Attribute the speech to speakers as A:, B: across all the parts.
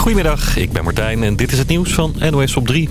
A: Goedemiddag, ik ben Martijn en dit is het nieuws van NOS op 3.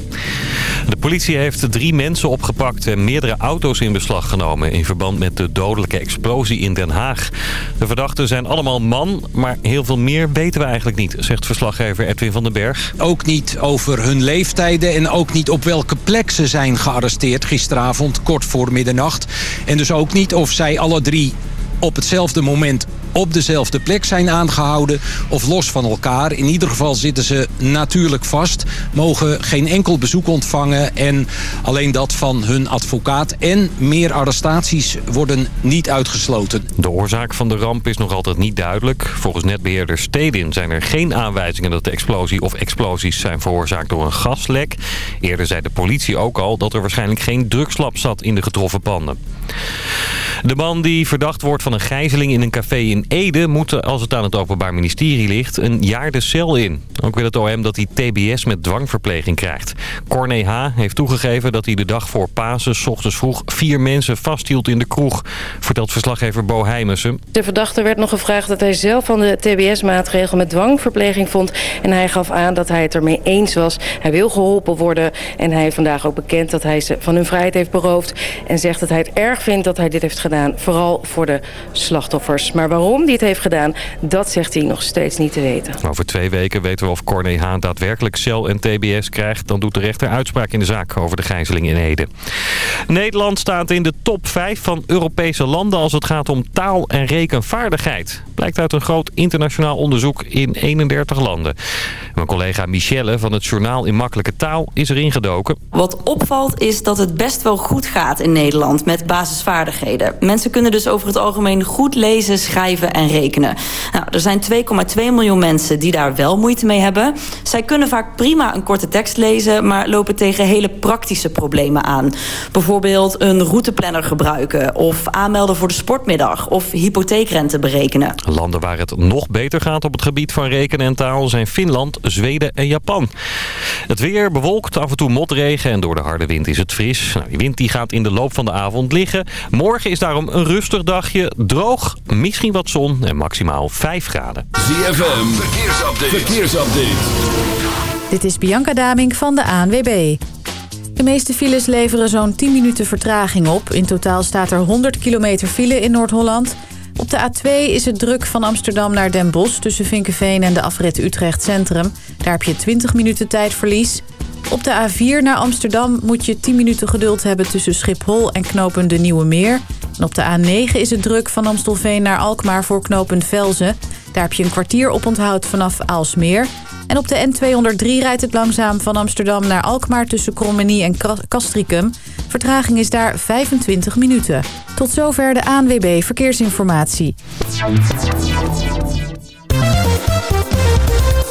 A: De politie heeft drie mensen opgepakt en meerdere auto's in beslag genomen... in verband met de dodelijke explosie in Den Haag. De verdachten zijn allemaal man, maar heel veel meer weten we eigenlijk niet... zegt verslaggever Edwin van den Berg.
B: Ook niet over hun leeftijden en ook niet op welke plek ze zijn gearresteerd... gisteravond, kort voor middernacht. En dus ook niet of zij alle drie op hetzelfde moment op dezelfde plek zijn aangehouden of los van elkaar. In ieder geval zitten ze natuurlijk vast, mogen geen enkel bezoek ontvangen... en alleen dat van hun advocaat. En meer arrestaties worden niet uitgesloten.
A: De oorzaak van de ramp is nog altijd niet duidelijk. Volgens netbeheerder Stedin zijn er geen aanwijzingen dat de explosie of explosies zijn veroorzaakt door een gaslek. Eerder zei de politie ook al dat er waarschijnlijk geen drugslab zat in de getroffen panden. De man die verdacht wordt van een gijzeling in een café in Ede... moet, als het aan het Openbaar Ministerie ligt, een jaar de cel in. Ook wil het OM dat hij TBS met dwangverpleging krijgt. Corné H. heeft toegegeven dat hij de dag voor Pasen... s ochtends vroeg vier mensen vasthield in de kroeg. Vertelt verslaggever Bo Heimussen.
C: De verdachte werd nog gevraagd dat hij zelf van de TBS-maatregel... met dwangverpleging vond. En hij gaf aan dat hij het ermee eens was. Hij wil geholpen worden. En hij heeft vandaag ook bekend dat hij ze van hun vrijheid heeft beroofd. En zegt dat hij het erg vindt dat hij dit heeft gedaan. Vooral voor de slachtoffers. Maar waarom hij het heeft gedaan, dat zegt hij nog steeds niet te weten.
A: Over twee weken weten we of Corné Haan daadwerkelijk cel en tbs krijgt. Dan doet de rechter uitspraak in de zaak over de gijzeling in Ede. Nederland staat in de top 5 van Europese landen als het gaat om taal- en rekenvaardigheid. Blijkt uit een groot internationaal onderzoek in 31 landen. Mijn collega Michelle van het Journaal in Makkelijke Taal is erin gedoken.
D: Wat opvalt is dat het best wel goed gaat in Nederland met basisvaardigheden. Mensen kunnen dus over het algemeen goed lezen, schrijven en rekenen. Nou, er zijn 2,2 miljoen mensen die daar wel moeite mee hebben. Zij kunnen vaak prima een korte tekst lezen... maar lopen tegen hele praktische problemen aan. Bijvoorbeeld een routeplanner gebruiken... of aanmelden voor de sportmiddag of hypotheekrente berekenen.
A: Landen waar het nog beter gaat op het gebied van rekenen en taal... zijn Finland, Zweden en Japan. Het weer bewolkt, af en toe motregen en door de harde wind is het fris. Nou, die wind die gaat in de loop van de avond liggen. Morgen is daarom een rustig dagje, droog, misschien wat zon en maximaal 5 graden.
E: ZFM, verkeersupdate. verkeersupdate.
F: Dit is Bianca Daming van de ANWB. De meeste files leveren zo'n 10 minuten vertraging op. In totaal staat er 100 kilometer file in Noord-Holland. Op de A2 is het druk van Amsterdam naar Den Bosch... tussen Vinkenveen en de afrit Utrecht Centrum. Daar heb je 20 minuten tijdverlies. Op de A4 naar Amsterdam moet je 10 minuten geduld hebben... tussen Schiphol en knopen de Nieuwe Meer. En op de A9 is het druk van Amstelveen naar Alkmaar voor knooppunt Velzen. Daar heb je een kwartier op onthoud vanaf Aalsmeer. En op de N203 rijdt het langzaam van Amsterdam naar Alkmaar... tussen Krommenie en Castricum. Vertraging is daar 25 minuten. Tot zover de ANWB Verkeersinformatie.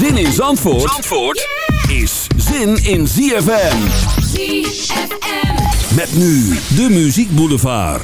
E: Zin in Zandvoort, Zandvoort is zin in ZFM.
G: ZFM.
E: Met nu de Muziek Boulevard.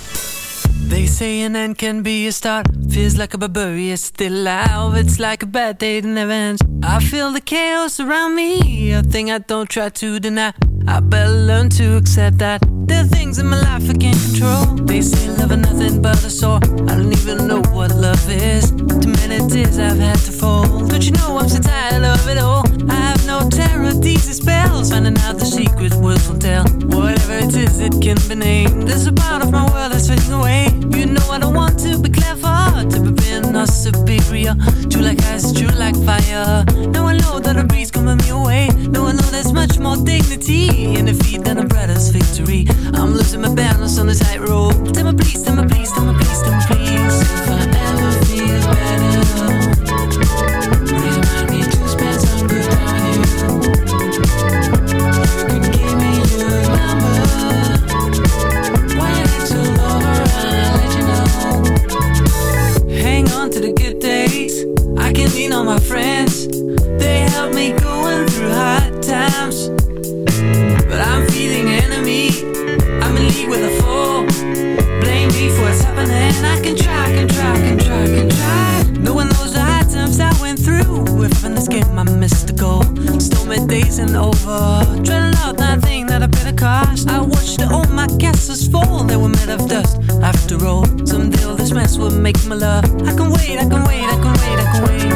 H: They say an end can be a start. Feels like a barbarian still alive. It's like a bad day that never ends. I feel the chaos around me. A thing I don't try to deny. I better learn to accept that there are things in my life I can't control. They say love is nothing but a sore. I don't even know what love is. Many tears I've had to fold. Don't you know I'm so tired of it all? I have no terror, these spells. Finding out the secret words won't tell. Whatever it is, it can be named. There's a part of my world that's fading away. You know I don't want to be clever, to be being or superior. True like ice, true like fire. Now I know that a breeze coming me away. Now I know there's much more dignity in defeat than a brother's victory. I'm losing my balance on the tightrope. Tell me please, tell me please, tell me please, tell me please. If I ever days and over. Dreading out that thing that I paid a cost. I watched all my castles fall, they were made of dust. After all, someday all this mess will make my love. I can wait, I can wait, I can wait, I can wait.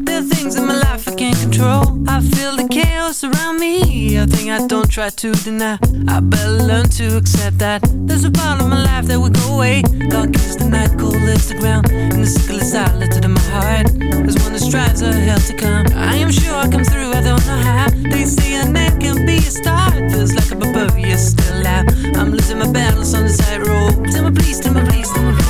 H: Don't try to deny. I better learn to accept that. There's a part of my life that will go away. Dark is the night, cold is the ground. And the sickle is silent in my heart. There's one that strives a hell to come. I am sure I'll come through, I don't know how. They say a end can be a start. Feels like a barbarian still out. I'm losing my balance on the side road. Tell me please, tell me please, tell me.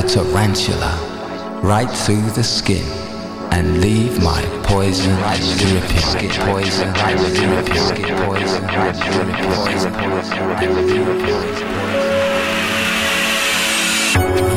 I: a tarantula right through the skin and leave my poison dripping. Poison dripping. Poison
H: dripping. Poison
J: dripping.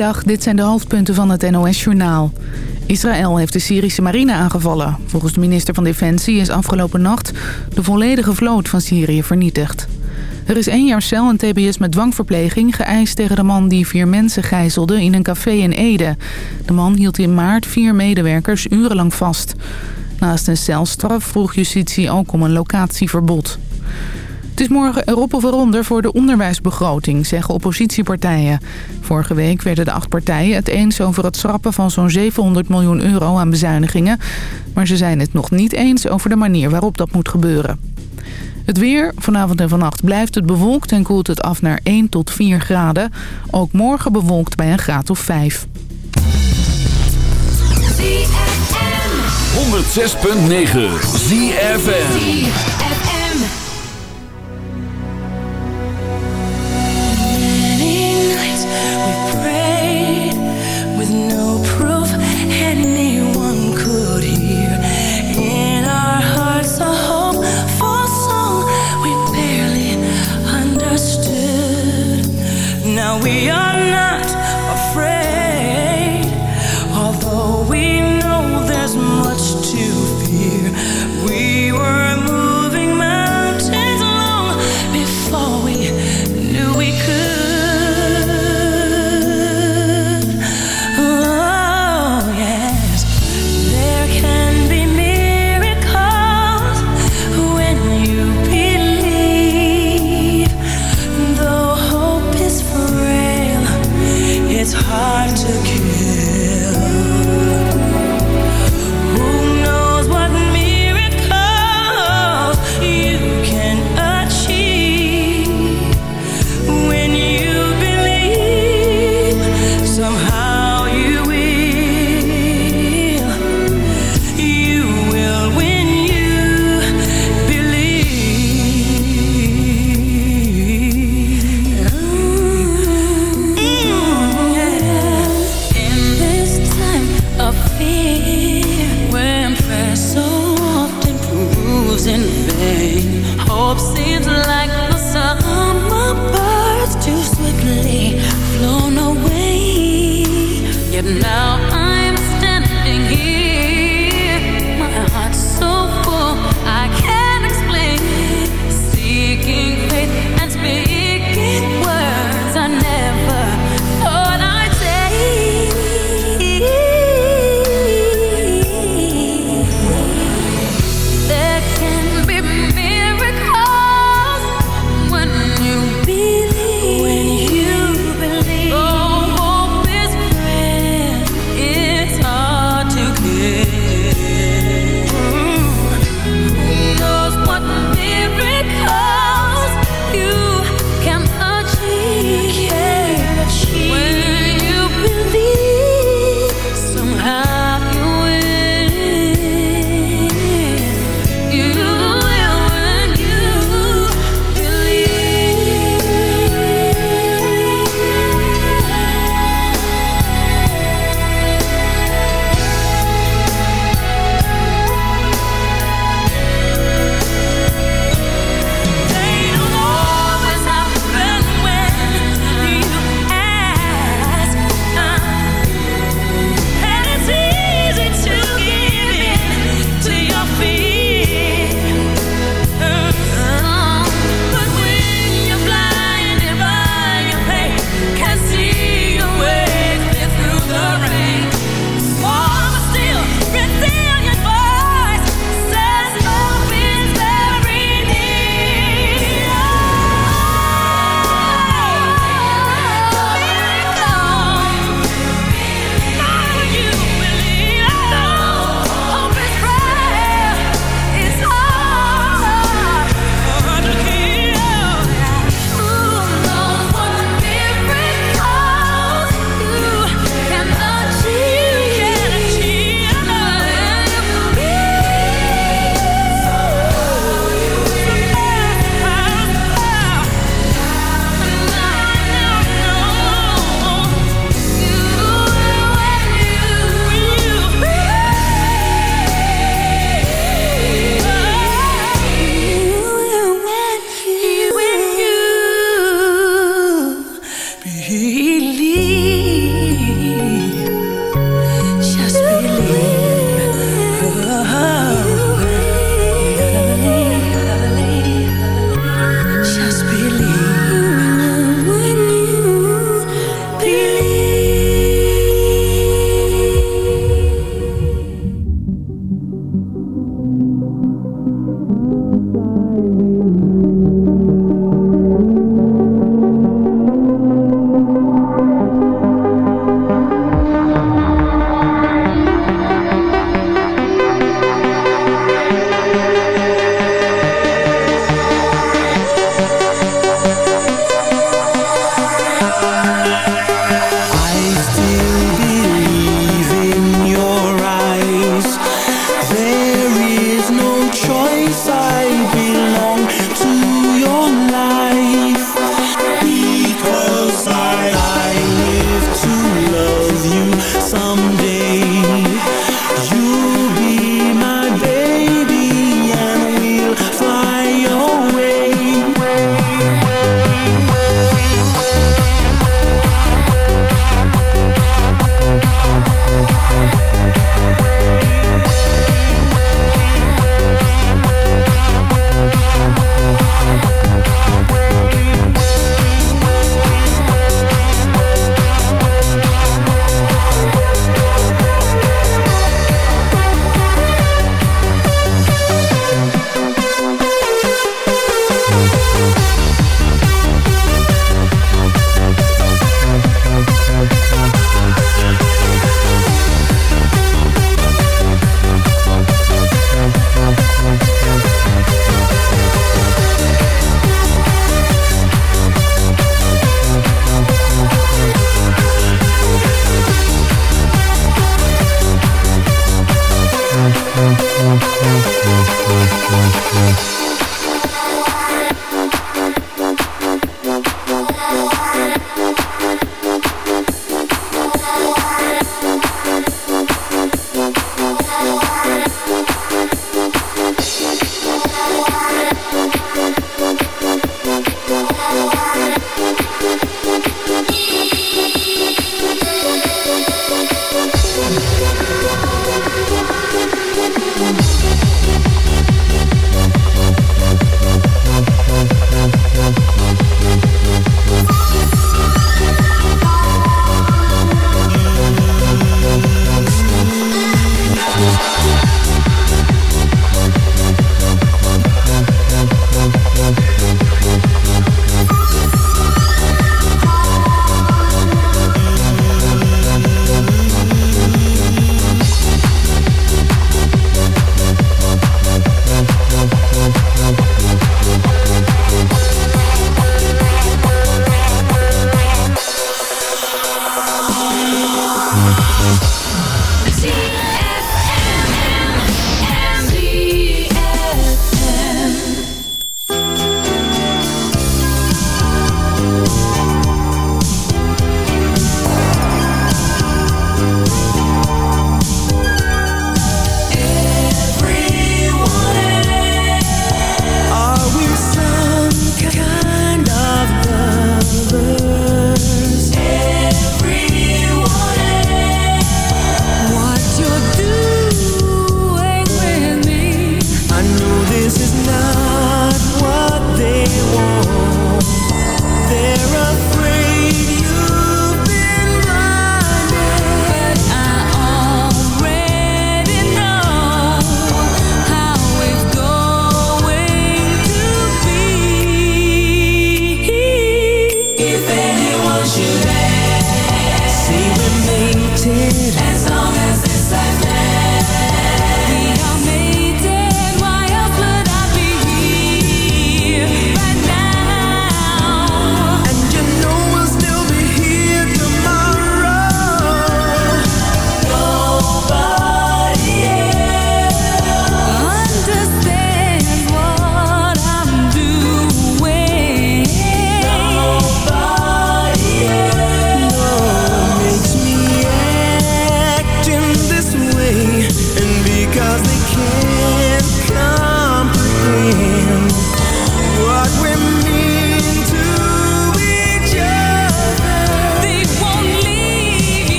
J: Dit zijn de hoofdpunten van het NOS-journaal. Israël heeft de Syrische marine aangevallen. Volgens de minister van Defensie is afgelopen nacht de volledige vloot van Syrië vernietigd. Er is één jaar cel en tbs met dwangverpleging geëist tegen de man die vier mensen gijzelde in een café in Ede. De man hield in maart vier medewerkers urenlang vast. Naast een celstraf vroeg justitie ook om een locatieverbod. Het is morgen erop of eronder voor de onderwijsbegroting, zeggen oppositiepartijen. Vorige week werden de acht partijen het eens over het schrappen van zo'n 700 miljoen euro aan bezuinigingen. Maar ze zijn het nog niet eens over de manier waarop dat moet gebeuren. Het weer. Vanavond en vannacht blijft het bewolkt en koelt het af naar 1 tot 4 graden. Ook morgen bewolkt bij een graad of 5.
H: 106.9 ZFM.
K: Now we are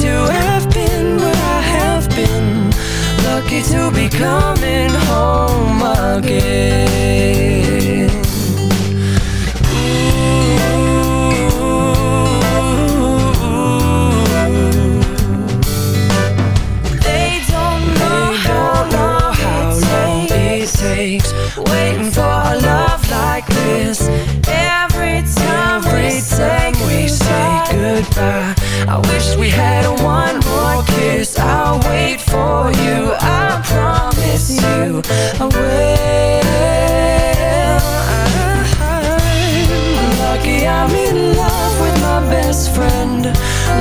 H: To have been where I have been. Lucky to be coming home again.
L: They don't know how long it takes.
H: Waiting for a love like this.
L: Every time we
H: Every time we say goodbye, I wish we had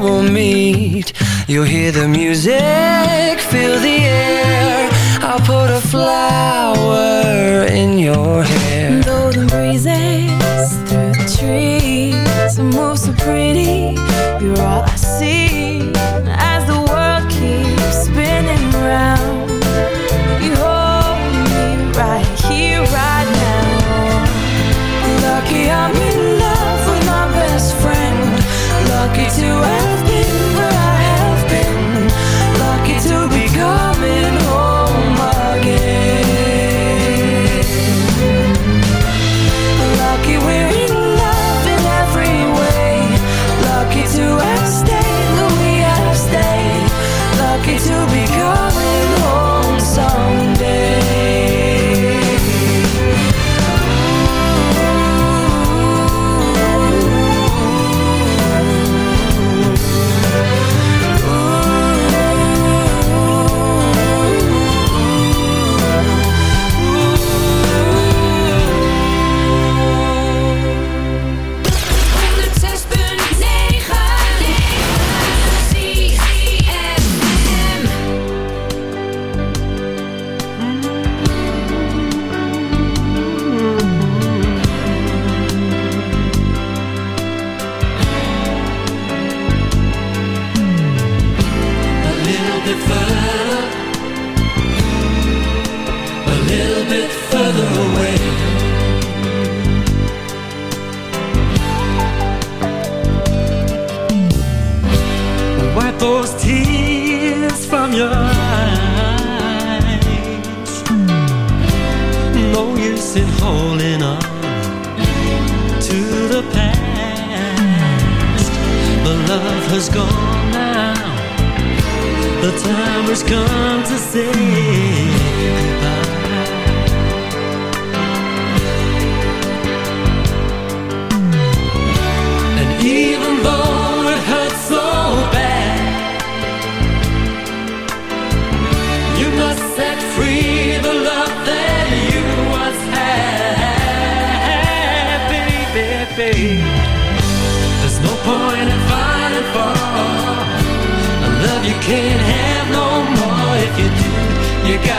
H: we'll meet. You'll hear the music, feel the air. I'll put a flower in your hair.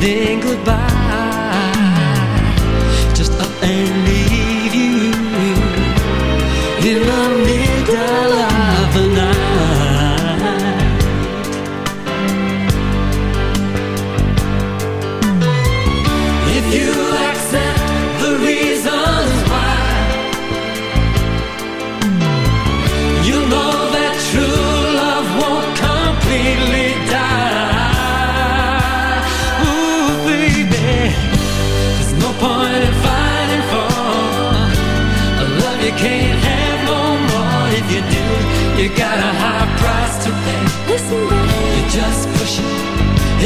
M: then goodbye.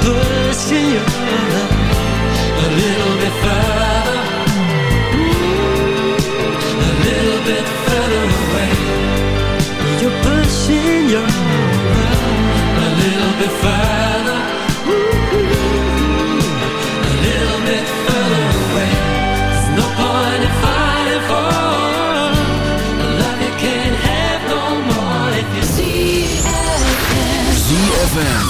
M: pushing your love a little bit further, Ooh, a little bit further away. You're pushing your love a little bit further. Mm, a little bit further away. There's no point in fighting for a love you can't have no more if you see
E: ZFM.